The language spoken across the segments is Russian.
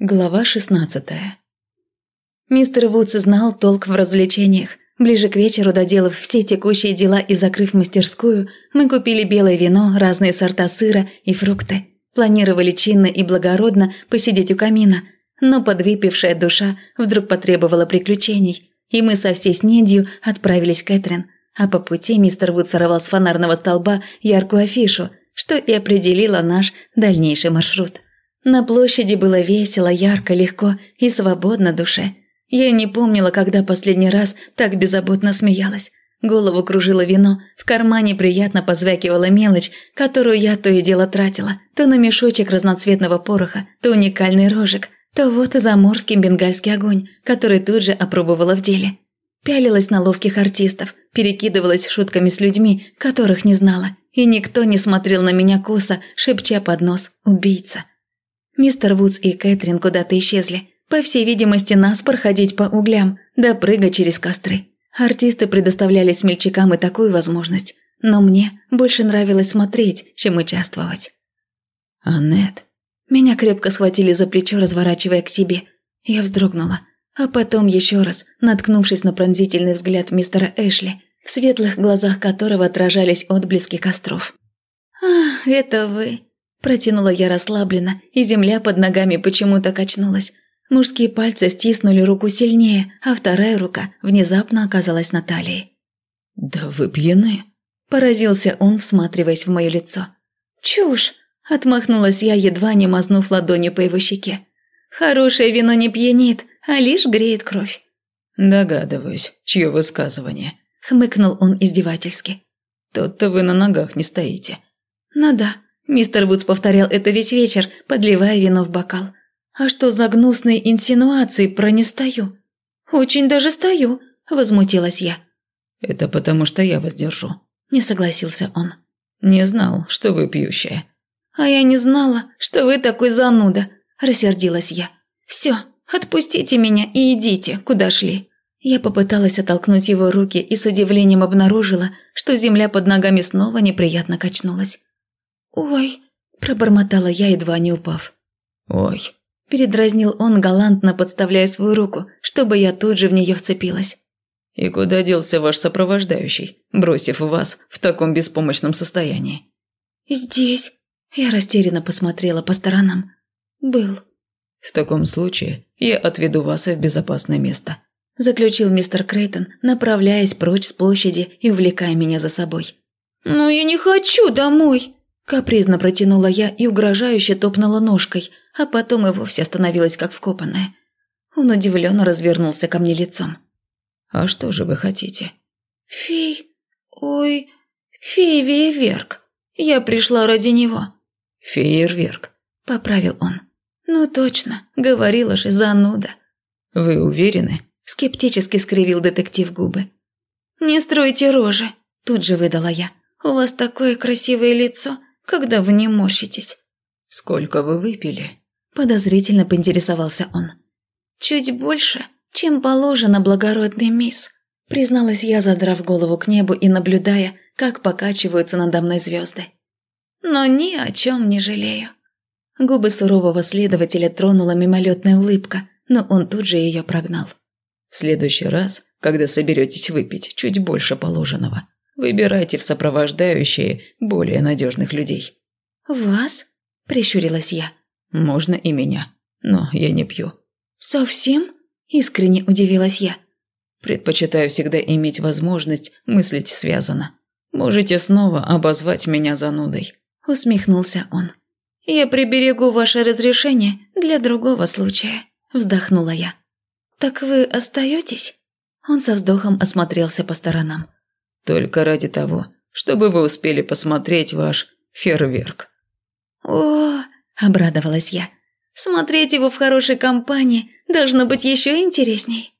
Глава шестнадцатая Мистер Вудс знал толк в развлечениях. Ближе к вечеру, доделав все текущие дела и закрыв мастерскую, мы купили белое вино, разные сорта сыра и фрукты. Планировали чинно и благородно посидеть у камина, но подвыпившая душа вдруг потребовала приключений, и мы со всей снедью отправились к Кэтрин. А по пути мистер Вуд сорвал с фонарного столба яркую афишу, что и определило наш дальнейший маршрут. На площади было весело, ярко, легко и свободно душе. Я не помнила, когда последний раз так беззаботно смеялась. Голову кружило вино, в кармане приятно позвякивала мелочь, которую я то и дело тратила. То на мешочек разноцветного пороха, то уникальный рожек, то вот и заморский бенгальский огонь, который тут же опробовала в деле. Пялилась на ловких артистов, перекидывалась шутками с людьми, которых не знала, и никто не смотрел на меня косо, шепча под нос «убийца». Мистер Вудс и Кэтрин куда-то исчезли. По всей видимости, нас проходить по углям, да прыгать через костры. Артисты предоставляли смельчакам и такую возможность, но мне больше нравилось смотреть, чем участвовать. «Аннет». Меня крепко схватили за плечо, разворачивая к себе. Я вздрогнула, а потом еще раз, наткнувшись на пронзительный взгляд мистера Эшли, в светлых глазах которого отражались отблески костров. «А, это вы», Протянула я расслабленно, и земля под ногами почему-то качнулась. Мужские пальцы стиснули руку сильнее, а вторая рука внезапно оказалась на талии. «Да вы пьяны?» – поразился он, всматриваясь в мое лицо. «Чушь!» – отмахнулась я, едва не мазнув ладонью по его щеке. «Хорошее вино не пьянит, а лишь греет кровь». «Догадываюсь, чье высказывание», – хмыкнул он издевательски. «Тот-то вы на ногах не стоите». «Ну да, Мистер Вудс повторял это весь вечер, подливая вино в бокал. «А что за гнусные инсинуации про не стою?» «Очень даже стою», – возмутилась я. «Это потому, что я вас держу», – не согласился он. «Не знал, что вы пьющая». «А я не знала, что вы такой зануда», – рассердилась я. «Все, отпустите меня и идите, куда шли». Я попыталась оттолкнуть его руки и с удивлением обнаружила, что земля под ногами снова неприятно качнулась. «Ой!» – пробормотала я, едва не упав. «Ой!» – передразнил он, галантно подставляя свою руку, чтобы я тут же в нее вцепилась. «И куда делся ваш сопровождающий, бросив вас в таком беспомощном состоянии?» «Здесь». Я растерянно посмотрела по сторонам. «Был». «В таком случае я отведу вас в безопасное место», – заключил мистер Крейтон, направляясь прочь с площади и увлекая меня за собой. «Но я не хочу домой!» Капризно протянула я и угрожающе топнула ножкой, а потом и вовсе остановилась как вкопанная. Он удивленно развернулся ко мне лицом. «А что же вы хотите?» «Фей... Ой... Фейверверк. Я пришла ради него». «Фейерверк», — поправил он. «Ну точно, говорила же, зануда». «Вы уверены?» — скептически скривил детектив губы. «Не стройте рожи», — тут же выдала я. «У вас такое красивое лицо, когда вы не морщитесь». «Сколько вы выпили?» – подозрительно поинтересовался он. «Чуть больше, чем положено благородный мисс», – призналась я, задрав голову к небу и наблюдая, как покачиваются надо мной звезды. «Но ни о чем не жалею». Губы сурового следователя тронула мимолетная улыбка, но он тут же ее прогнал. «В следующий раз, когда соберетесь выпить чуть больше положенного, Выбирайте в сопровождающие более надежных людей». «Вас?» – прищурилась я. «Можно и меня, но я не пью». «Совсем?» – искренне удивилась я. «Предпочитаю всегда иметь возможность мыслить связано. Можете снова обозвать меня занудой», – усмехнулся он. «Я приберегу ваше разрешение для другого случая», – вздохнула я. «Так вы остаетесь?» Он со вздохом осмотрелся по сторонам. Только ради того, чтобы вы успели посмотреть ваш фейерверк». «О!» – обрадовалась я. «Смотреть его в хорошей компании должно быть еще интересней».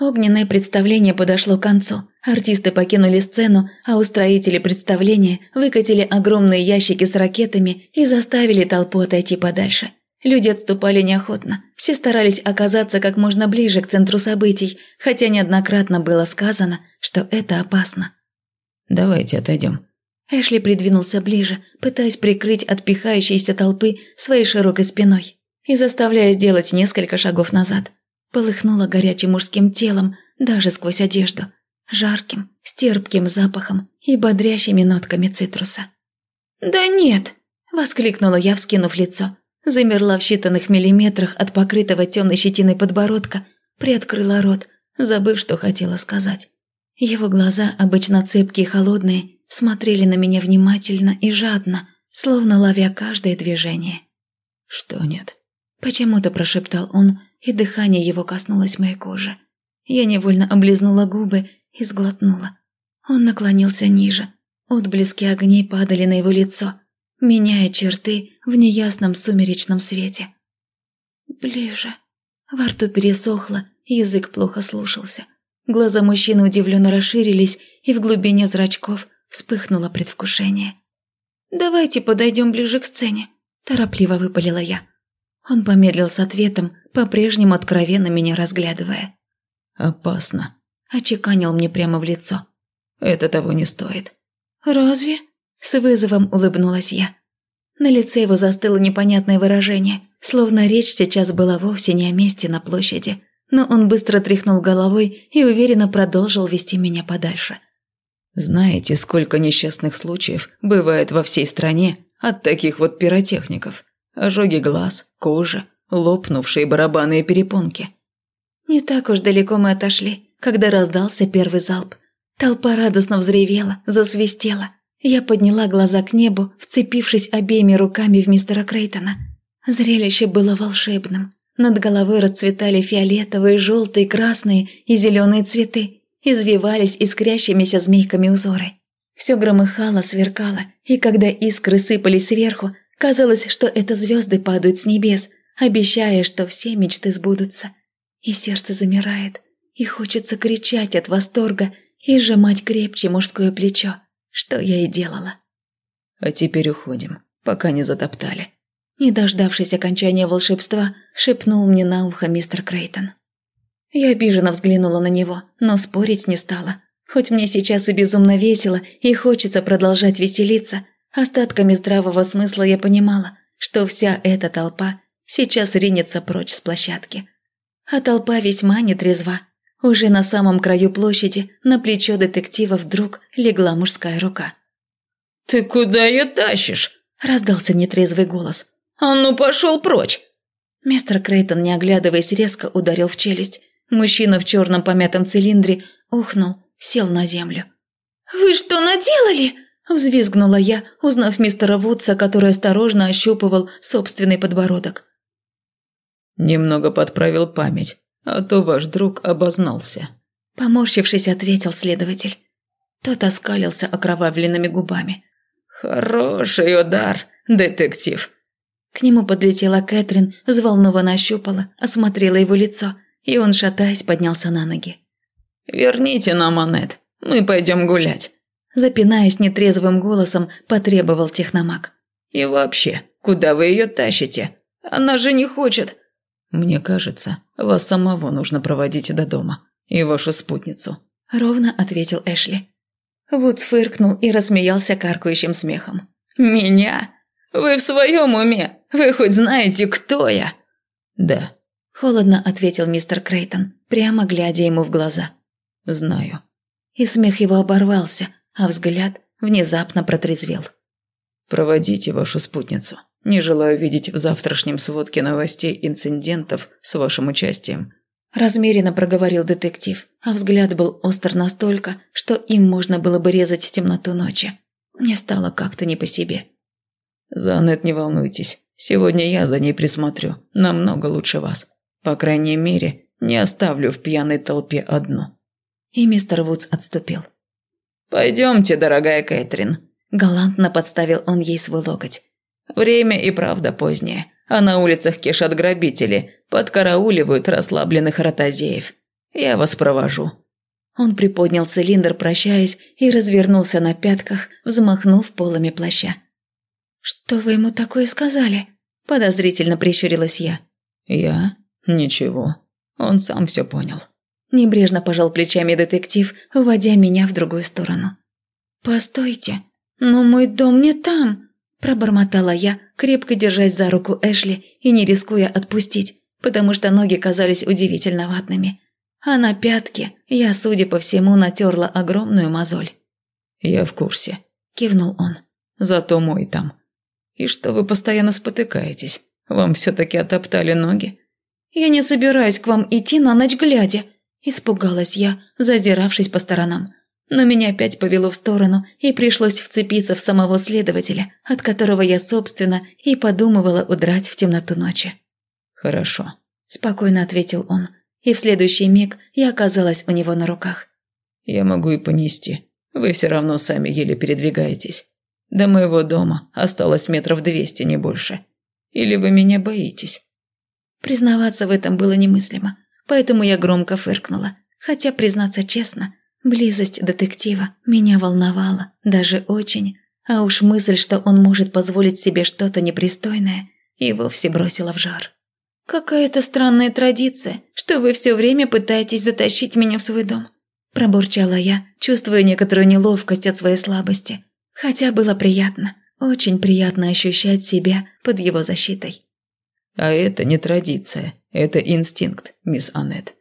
Огненное представление подошло к концу. Артисты покинули сцену, а устроители представления выкатили огромные ящики с ракетами и заставили толпу отойти подальше. Люди отступали неохотно, все старались оказаться как можно ближе к центру событий, хотя неоднократно было сказано, что это опасно. Давайте отойдем». Эшли придвинулся ближе, пытаясь прикрыть от пихающейся толпы своей широкой спиной. и заставляя сделать несколько шагов назад. Полыхнула горячим мужским телом, даже сквозь одежду, жарким, с терпким запахом и бодрящими нотками цитруса. «Да нет!» – воскликнула я, вскинув лицо. Замерла в считанных миллиметрах от покрытого темной щетиной подбородка, приоткрыла рот, забыв, что хотела сказать. Его глаза, обычно цепкие и холодные, смотрели на меня внимательно и жадно, словно ловя каждое движение. «Что нет?» – почему-то прошептал он, и дыхание его коснулось моей кожи. Я невольно облизнула губы и сглотнула. Он наклонился ниже. Отблески огней падали на его лицо, меняя черты в неясном сумеречном свете. Ближе. Во рту пересохло, язык плохо слушался. Глаза мужчины удивленно расширились, и в глубине зрачков вспыхнуло предвкушение. «Давайте подойдем ближе к сцене», – торопливо выпалила я. Он помедлил с ответом, по-прежнему откровенно меня разглядывая. «Опасно», – очеканил мне прямо в лицо. «Это того не стоит». «Разве?» – с вызовом улыбнулась я. На лице его застыло непонятное выражение, словно речь сейчас была вовсе не о месте на площади, но он быстро тряхнул головой и уверенно продолжил вести меня подальше. «Знаете, сколько несчастных случаев бывает во всей стране от таких вот пиротехников? Ожоги глаз, кожи, лопнувшие барабаны и перепонки». Не так уж далеко мы отошли, когда раздался первый залп. Толпа радостно взревела, засвистела. Я подняла глаза к небу, вцепившись обеими руками в мистера Крейтона. Зрелище было волшебным. Над головой расцветали фиолетовые, желтые, красные и зеленые цветы, извивались искрящимися змейками узоры. Все громыхало, сверкало, и когда искры сыпались сверху, казалось, что это звезды падают с небес, обещая, что все мечты сбудутся. И сердце замирает, и хочется кричать от восторга и сжимать крепче мужское плечо что я и делала. А теперь уходим, пока не затоптали. Не дождавшись окончания волшебства, шепнул мне на ухо мистер Крейтон. Я обиженно взглянула на него, но спорить не стала. Хоть мне сейчас и безумно весело, и хочется продолжать веселиться, остатками здравого смысла я понимала, что вся эта толпа сейчас ринется прочь с площадки. А толпа весьма нетрезва, уже на самом краю площади на плечо детектива вдруг легла мужская рука. «Ты куда ее тащишь?» – раздался нетрезвый голос. «А ну пошел прочь!» Мистер Крейтон, не оглядываясь, резко ударил в челюсть. Мужчина в черном помятом цилиндре ухнул, сел на землю. «Вы что наделали?» – взвизгнула я, узнав мистера Вудса, который осторожно ощупывал собственный подбородок. Немного подправил память а то ваш друг обознался». Поморщившись, ответил следователь. Тот оскалился окровавленными губами. «Хороший удар, детектив!» К нему подлетела Кэтрин, взволнованно ощупала, осмотрела его лицо, и он, шатаясь, поднялся на ноги. «Верните нам Аннет, мы пойдем гулять», запинаясь нетрезвым голосом, потребовал техномаг. «И вообще, куда вы ее тащите? Она же не хочет...» «Мне кажется, вас самого нужно проводить до дома. И вашу спутницу», – ровно ответил Эшли. Вудс фыркнул и рассмеялся каркающим смехом. «Меня? Вы в своем уме? Вы хоть знаете, кто я?» «Да», – холодно ответил мистер Крейтон, прямо глядя ему в глаза. «Знаю». И смех его оборвался, а взгляд внезапно протрезвел. «Проводите вашу спутницу». Не желаю видеть в завтрашнем сводке новостей инцидентов с вашим участием». Размеренно проговорил детектив, а взгляд был остр настолько, что им можно было бы резать темноту ночи. Мне стало как-то не по себе. «За Аннет не волнуйтесь. Сегодня я за ней присмотрю. Намного лучше вас. По крайней мере, не оставлю в пьяной толпе одну». И мистер Вудс отступил. «Пойдемте, дорогая Кэтрин». Галантно подставил он ей свой локоть. Время и правда позднее, а на улицах кишат грабители, подкарауливают расслабленных ротозеев. Я вас провожу». Он приподнял цилиндр, прощаясь, и развернулся на пятках, взмахнув полами плаща. «Что вы ему такое сказали?» – подозрительно прищурилась я. «Я? Ничего. Он сам все понял». Небрежно пожал плечами детектив, уводя меня в другую сторону. «Постойте, но мой дом не там!» Пробормотала я, крепко держась за руку Эшли и не рискуя отпустить, потому что ноги казались удивительно ватными. А на пятке я, судя по всему, натерла огромную мозоль. «Я в курсе», – кивнул он. «Зато мой там. И что вы постоянно спотыкаетесь? Вам все-таки отоптали ноги?» «Я не собираюсь к вам идти на ночь глядя», – испугалась я, зазиравшись по сторонам. Но меня опять повело в сторону, и пришлось вцепиться в самого следователя, от которого я, собственно, и подумывала удрать в темноту ночи. «Хорошо», – спокойно ответил он, и в следующий миг я оказалась у него на руках. «Я могу и понести. Вы все равно сами еле передвигаетесь. До моего дома осталось метров двести, не больше. Или вы меня боитесь?» Признаваться в этом было немыслимо, поэтому я громко фыркнула. Хотя, признаться честно, близость детектива меня волновала, даже очень. А уж мысль, что он может позволить себе что-то непристойное, и вовсе бросила в жар. «Какая-то странная традиция, что вы все время пытаетесь затащить меня в свой дом», пробурчала я, чувствуя некоторую неловкость от своей слабости. Хотя было приятно, очень приятно ощущать себя под его защитой. А это не традиция, это инстинкт, мисс Аннет.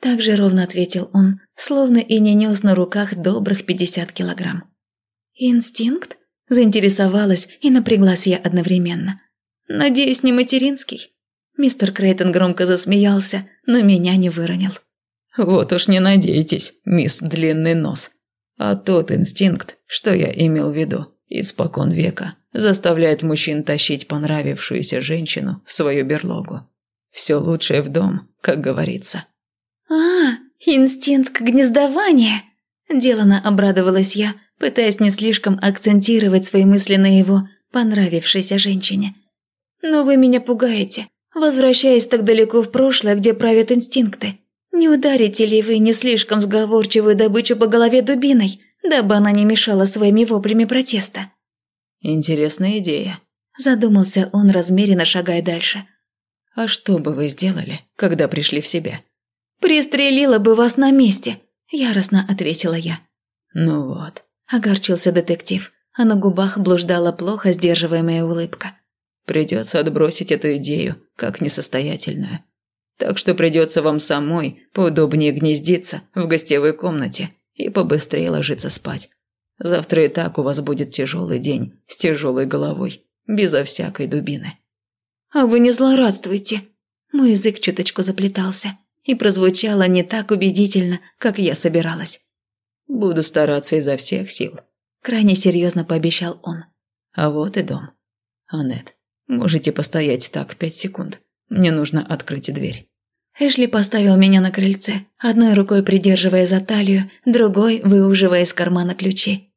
Так же ровно ответил он, словно и не нес на руках добрых пятьдесят килограмм. «Инстинкт?» – заинтересовалась и напряглась я одновременно. «Надеюсь, не материнский?» Мистер Крейтон громко засмеялся, но меня не выронил. «Вот уж не надейтесь, мисс Длинный Нос. А тот инстинкт, что я имел в виду, испокон века, заставляет мужчин тащить понравившуюся женщину в свою берлогу. Все лучшее в дом, как говорится. «А, инстинкт гнездования!» Делано обрадовалась я, пытаясь не слишком акцентировать свои мысли на его понравившейся женщине. «Но вы меня пугаете, возвращаясь так далеко в прошлое, где правят инстинкты. Не ударите ли вы не слишком сговорчивую добычу по голове дубиной, дабы она не мешала своими воплями протеста?» Интересная идея. Задумался он, размеренно шагая дальше. А что бы вы сделали, когда пришли в себя? Пристрелила бы вас на месте, яростно ответила я. Ну вот. Огорчился детектив, а на губах блуждала плохо сдерживаемая улыбка. Придется отбросить эту идею, как несостоятельную. Так что придется вам самой поудобнее гнездиться в гостевой комнате и побыстрее ложиться спать. Завтра и так у вас будет тяжелый день с тяжелой головой, безо всякой дубины. А вы не злорадствуйте. Мой язык чуточку заплетался и прозвучало не так убедительно, как я собиралась. Буду стараться изо всех сил. Крайне серьезно пообещал он. А вот и дом. Аннет, можете постоять так пять секунд. Мне нужно открыть дверь. Эшли поставил меня на крыльце, одной рукой придерживая за талию, другой выуживая из кармана ключи.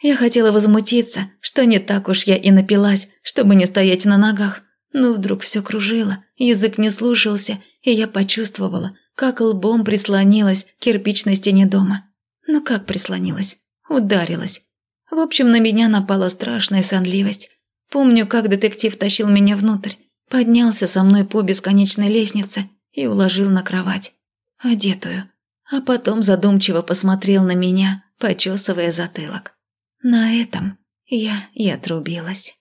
Я хотела возмутиться, что не так уж я и напилась, чтобы не стоять на ногах, но вдруг все кружило, язык не слушался, и я почувствовала, как лбом прислонилась к кирпичной стене дома. Ну как прислонилась? Ударилась. В общем, на меня напала страшная сонливость. Помню, как детектив тащил меня внутрь, поднялся со мной по бесконечной лестнице и уложил на кровать, одетую, а потом задумчиво посмотрел на меня, почесывая затылок. На этом я и отрубилась.